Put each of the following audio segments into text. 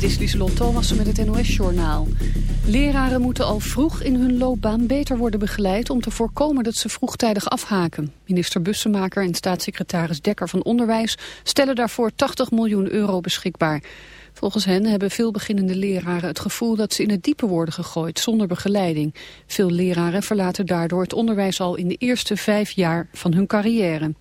Dit is Lieselot Thomassen met het NOS-journaal. Leraren moeten al vroeg in hun loopbaan beter worden begeleid... om te voorkomen dat ze vroegtijdig afhaken. Minister Bussemaker en staatssecretaris Dekker van Onderwijs... stellen daarvoor 80 miljoen euro beschikbaar. Volgens hen hebben veel beginnende leraren het gevoel... dat ze in het diepe worden gegooid zonder begeleiding. Veel leraren verlaten daardoor het onderwijs al in de eerste vijf jaar van hun carrière.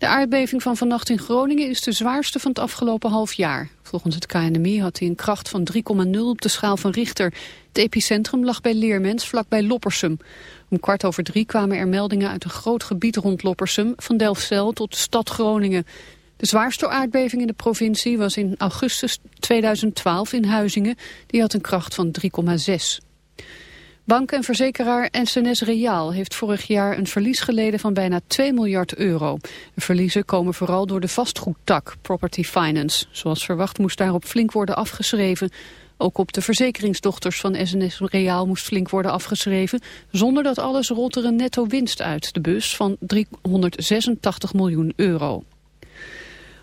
De aardbeving van vannacht in Groningen is de zwaarste van het afgelopen half jaar. Volgens het KNMI had hij een kracht van 3,0 op de schaal van Richter. Het epicentrum lag bij Leermens, vlakbij Loppersum. Om kwart over drie kwamen er meldingen uit een groot gebied rond Loppersum... van Delfzijl tot de stad Groningen. De zwaarste aardbeving in de provincie was in augustus 2012 in Huizingen. Die had een kracht van 3,6. Bank en verzekeraar SNS Reaal heeft vorig jaar een verlies geleden van bijna 2 miljard euro. De verliezen komen vooral door de vastgoedtak, Property Finance. Zoals verwacht moest daarop flink worden afgeschreven. Ook op de verzekeringsdochters van SNS Reaal moest flink worden afgeschreven. Zonder dat alles rolt er een netto winst uit de bus van 386 miljoen euro.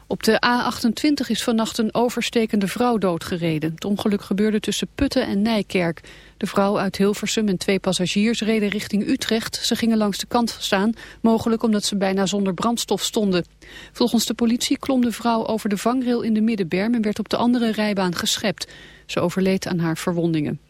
Op de A28 is vannacht een overstekende vrouw doodgereden. Het ongeluk gebeurde tussen Putten en Nijkerk. De vrouw uit Hilversum en twee passagiers reden richting Utrecht. Ze gingen langs de kant staan, mogelijk omdat ze bijna zonder brandstof stonden. Volgens de politie klom de vrouw over de vangrail in de middenberm... en werd op de andere rijbaan geschept. Ze overleed aan haar verwondingen.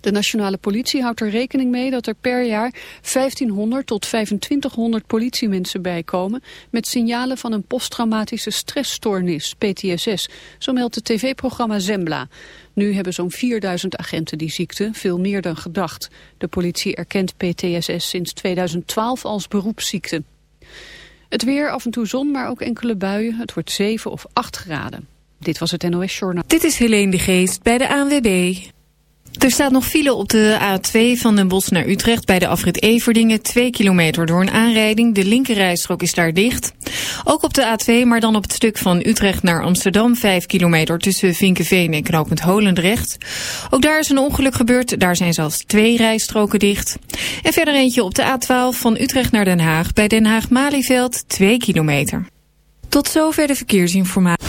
De nationale politie houdt er rekening mee dat er per jaar 1500 tot 2500 politiemensen bijkomen met signalen van een posttraumatische stressstoornis, PTSS, zo meldt het tv-programma Zembla. Nu hebben zo'n 4000 agenten die ziekte, veel meer dan gedacht. De politie erkent PTSS sinds 2012 als beroepsziekte. Het weer, af en toe zon, maar ook enkele buien. Het wordt 7 of 8 graden. Dit was het NOS Journaal. Dit is Helene de Geest bij de ANWB. Er staat nog file op de A2 van Den Bosch naar Utrecht bij de afrit Everdingen. 2 kilometer door een aanrijding. De linkerrijstrook is daar dicht. Ook op de A2, maar dan op het stuk van Utrecht naar Amsterdam. 5 kilometer tussen Vinkenveen en knooppunt Holendrecht. Ook daar is een ongeluk gebeurd. Daar zijn zelfs twee rijstroken dicht. En verder eentje op de A12 van Utrecht naar Den Haag. Bij Den Haag-Malieveld 2 kilometer. Tot zover de verkeersinformatie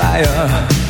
fire.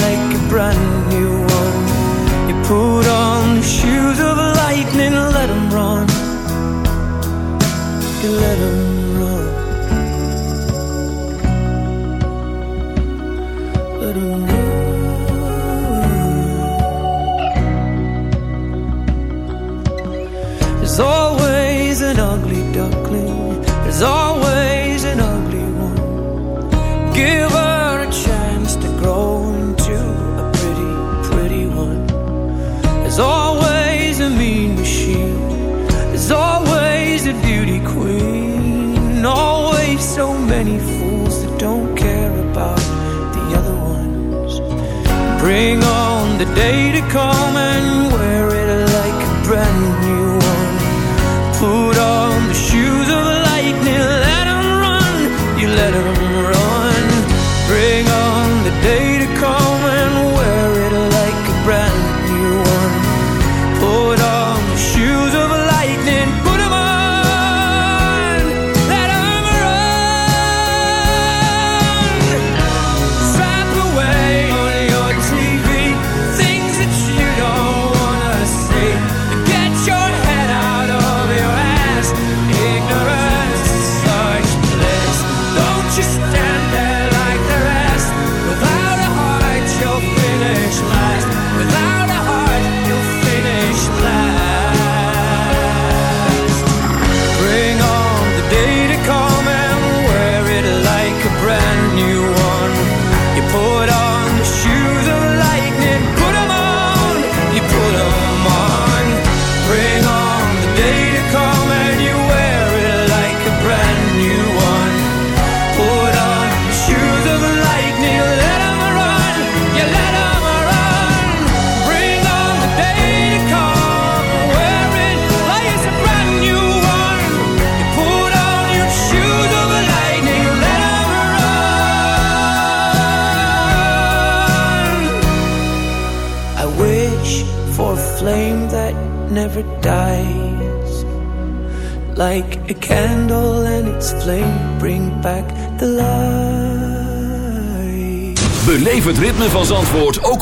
day to come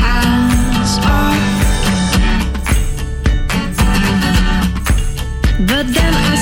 hands. But then I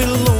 below